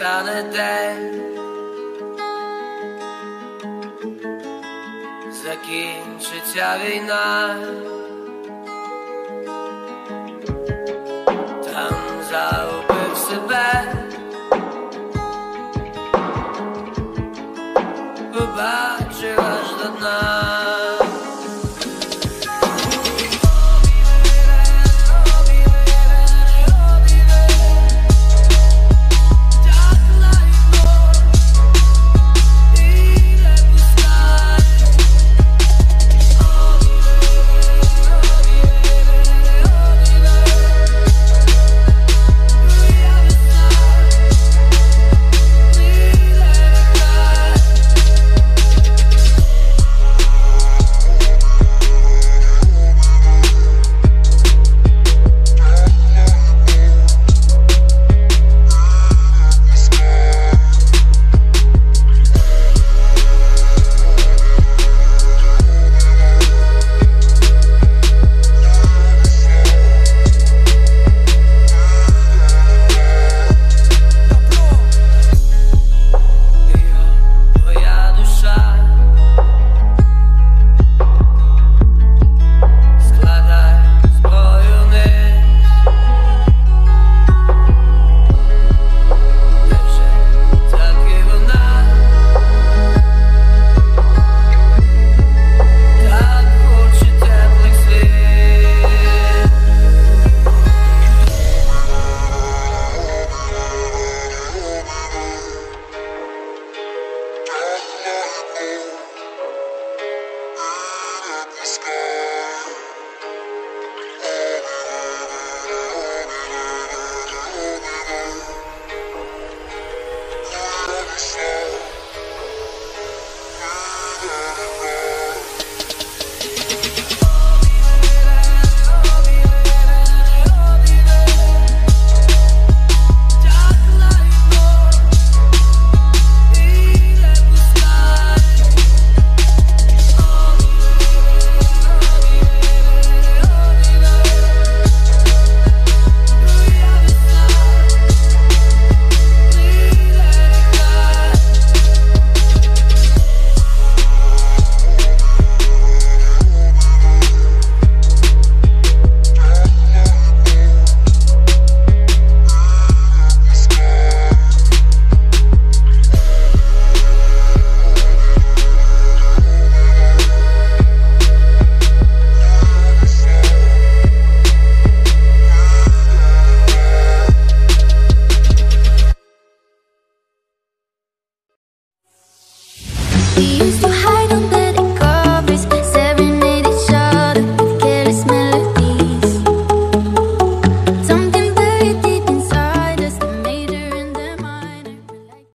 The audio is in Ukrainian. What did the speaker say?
настане день, закінчиться війна, там загубив себе, побачив аж до дна. We used to hide